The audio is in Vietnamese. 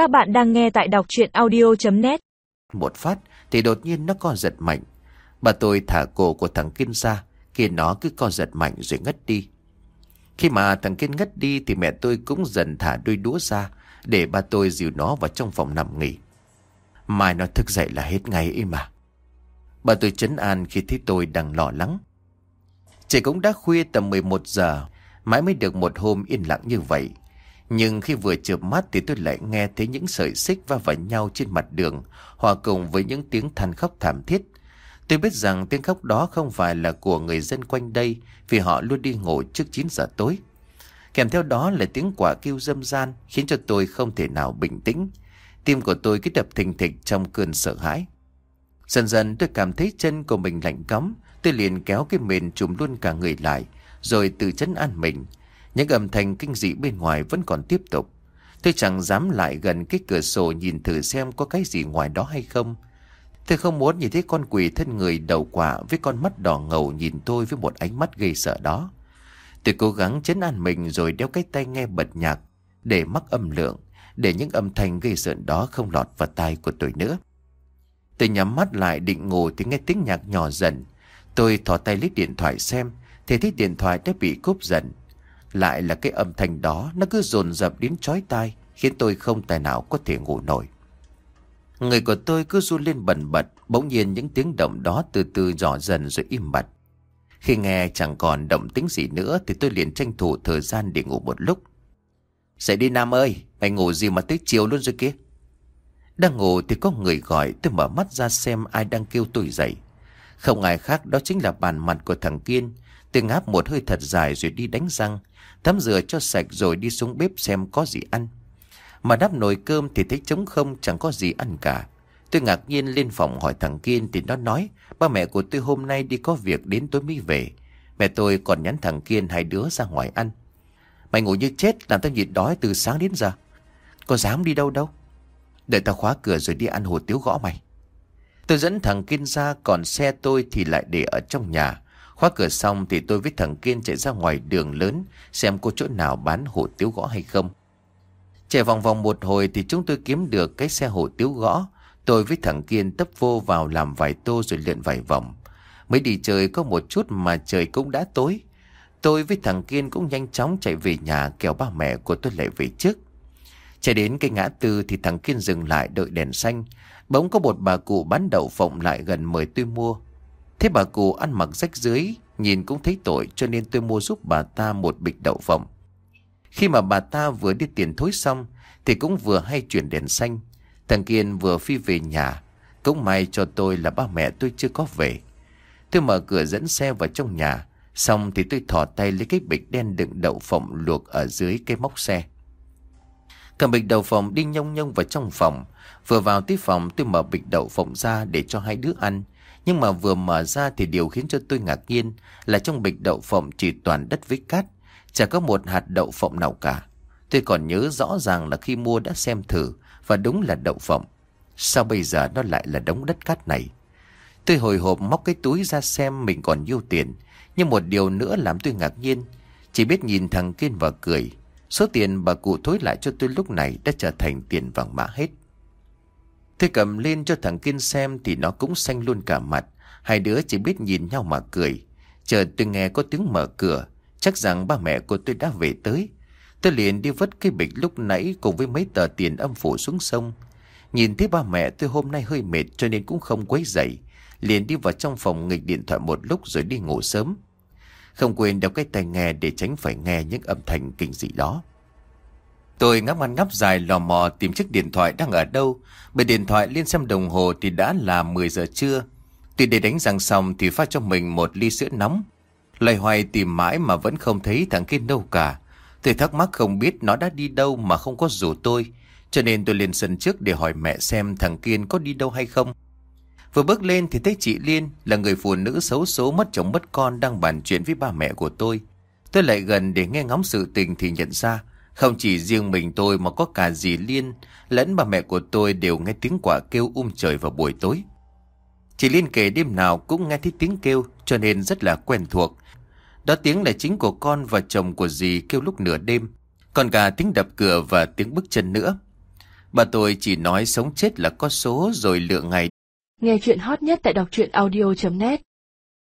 Các bạn đang nghe tại đọc chuyện audio.net Một phát thì đột nhiên nó co giật mạnh. Bà tôi thả cổ của thằng Kiên ra, khi nó cứ co giật mạnh rồi ngất đi. Khi mà thằng Kiên ngất đi thì mẹ tôi cũng dần thả đuôi đũa ra để bà tôi dìu nó vào trong phòng nằm nghỉ. Mai nó thức dậy là hết ngày ấy mà. Bà tôi chấn an khi thấy tôi đang lo lắng. Trời cũng đã khuya tầm 11 giờ, mãi mới được một hôm yên lặng như vậy. Nhưng khi vừa chợp mắt thì tôi lại nghe thấy những sợi xích va vào nhau trên mặt đường, hòa cùng với những tiếng than khóc thảm thiết. Tôi biết rằng tiếng khóc đó không phải là của người dân quanh đây vì họ luôn đi ngủ trước 9 giờ tối. Kèm theo đó là tiếng quả kêu dâm gian khiến cho tôi không thể nào bình tĩnh. Tim của tôi cứ đập thình thịch trong cơn sợ hãi. Dần dần tôi cảm thấy chân của mình lạnh cắm, tôi liền kéo cái mền trùm luôn cả người lại, rồi tự chấn an mình. Những âm thanh kinh dị bên ngoài vẫn còn tiếp tục. Tôi chẳng dám lại gần cái cửa sổ nhìn thử xem có cái gì ngoài đó hay không. Tôi không muốn nhìn thấy con quỷ thân người đầu quả với con mắt đỏ ngầu nhìn tôi với một ánh mắt gây sợ đó. Tôi cố gắng chấn an mình rồi đeo cái tay nghe bật nhạc để mắc âm lượng, để những âm thanh gây sợ đó không lọt vào tai của tôi nữa. Tôi nhắm mắt lại định ngủ thì nghe tiếng nhạc nhỏ dần. Tôi thỏ tay lấy điện thoại xem thì thấy điện thoại đã bị cúp dần. Lại là cái âm thanh đó nó cứ dồn dập đến chói tai khiến tôi không tài nào có thể ngủ nổi. Người của tôi cứ run lên bần bật, bỗng nhiên những tiếng động đó từ từ dò dần rồi im bặt. Khi nghe chẳng còn động tính gì nữa thì tôi liền tranh thủ thời gian để ngủ một lúc. Dậy đi Nam ơi, mày ngủ gì mà tới chiều luôn rồi kia. Đang ngủ thì có người gọi tôi mở mắt ra xem ai đang kêu tôi dậy. Không ai khác đó chính là bàn mặt của thằng Kiên. Tôi ngáp một hơi thật dài rồi đi đánh răng. Tắm rửa cho sạch rồi đi xuống bếp xem có gì ăn. Mà đắp nồi cơm thì thấy trống không, chẳng có gì ăn cả. Tôi ngạc nhiên lên phòng hỏi thằng Kiên thì nó nói, ba mẹ của tôi hôm nay đi có việc đến tối mới về. Mẹ tôi còn nhắn thằng Kiên hai đứa ra ngoài ăn. Mày ngủ như chết, làm tao nhịn đói từ sáng đến giờ. Có dám đi đâu đâu. Đợi tao khóa cửa rồi đi ăn hồ tiếu gõ mày. Tôi dẫn thằng Kiên ra, còn xe tôi thì lại để ở trong nhà. Khóa cửa xong thì tôi với thằng Kiên chạy ra ngoài đường lớn, xem có chỗ nào bán hủ tiếu gõ hay không. Chạy vòng vòng một hồi thì chúng tôi kiếm được cái xe hủ tiếu gõ. Tôi với thằng Kiên tấp vô vào làm vài tô rồi lượn vài vòng. Mới đi chơi có một chút mà trời cũng đã tối. Tôi với thằng Kiên cũng nhanh chóng chạy về nhà kéo ba mẹ của tôi lại về trước. Chạy đến cái ngã tư thì thằng Kiên dừng lại đợi đèn xanh. Bỗng có một bà cụ bán đậu phộng lại gần mời tôi mua. Thế bà cụ ăn mặc rách dưới, nhìn cũng thấy tội cho nên tôi mua giúp bà ta một bịch đậu phộng. Khi mà bà ta vừa đi tiền thối xong thì cũng vừa hay chuyển đèn xanh. Thằng Kiên vừa phi về nhà. Cũng may cho tôi là ba mẹ tôi chưa có về. Tôi mở cửa dẫn xe vào trong nhà. Xong thì tôi thò tay lấy cái bịch đen đựng đậu phộng luộc ở dưới cái móc xe. Cầm bịch đậu phộng đi nhông nhông vào trong phòng. Vừa vào tới phòng tôi mở bịch đậu phộng ra để cho hai đứa ăn. Nhưng mà vừa mở ra thì điều khiến cho tôi ngạc nhiên là trong bịch đậu phộng chỉ toàn đất với cát. Chả có một hạt đậu phộng nào cả. Tôi còn nhớ rõ ràng là khi mua đã xem thử, và đúng là đậu phộng. Sao bây giờ nó lại là đống đất cát này? Tôi hồi hộp móc cái túi ra xem mình còn nhiêu tiền. Nhưng một điều nữa làm tôi ngạc nhiên. Chỉ biết nhìn thằng Kiên và cười. Số tiền bà cụ thối lại cho tôi lúc này đã trở thành tiền vàng mã hết thế cầm lên cho thằng Kiên xem thì nó cũng xanh luôn cả mặt. Hai đứa chỉ biết nhìn nhau mà cười. Chờ tôi nghe có tiếng mở cửa. Chắc rằng ba mẹ của tôi đã về tới. Tôi liền đi vứt cái bịch lúc nãy cùng với mấy tờ tiền âm phủ xuống sông. Nhìn thấy ba mẹ tôi hôm nay hơi mệt cho nên cũng không quấy dậy. Liền đi vào trong phòng nghịch điện thoại một lúc rồi đi ngủ sớm. Không quên đeo cái tai nghe để tránh phải nghe những âm thanh kinh dị đó. Tôi ngắp ăn ngắp dài lò mò tìm chiếc điện thoại đang ở đâu. Bởi điện thoại lên xem đồng hồ thì đã là 10 giờ trưa. Tuy để đánh răng xong thì pha cho mình một ly sữa nóng. Lời hoài tìm mãi mà vẫn không thấy thằng kia đâu cả. Tôi thắc mắc không biết nó đã đi đâu mà không có rủ tôi. Cho nên tôi lên sân trước để hỏi mẹ xem thằng Kiên có đi đâu hay không. Vừa bước lên thì thấy chị Liên, là người phụ nữ xấu số mất chồng mất con đang bàn chuyện với ba mẹ của tôi. Tôi lại gần để nghe ngóng sự tình thì nhận ra không chỉ riêng mình tôi mà có cả dì Liên, lẫn bà mẹ của tôi đều nghe tiếng quả kêu um trời vào buổi tối. Chị Liên kể đêm nào cũng nghe thấy tiếng kêu, cho nên rất là quen thuộc. Đó tiếng là chính của con và chồng của dì kêu lúc nửa đêm. Còn cả tiếng đập cửa và tiếng bước chân nữa. Bà tôi chỉ nói sống chết là có số rồi lựa ngày. Nghe chuyện hot nhất tại đọc truyện audio.net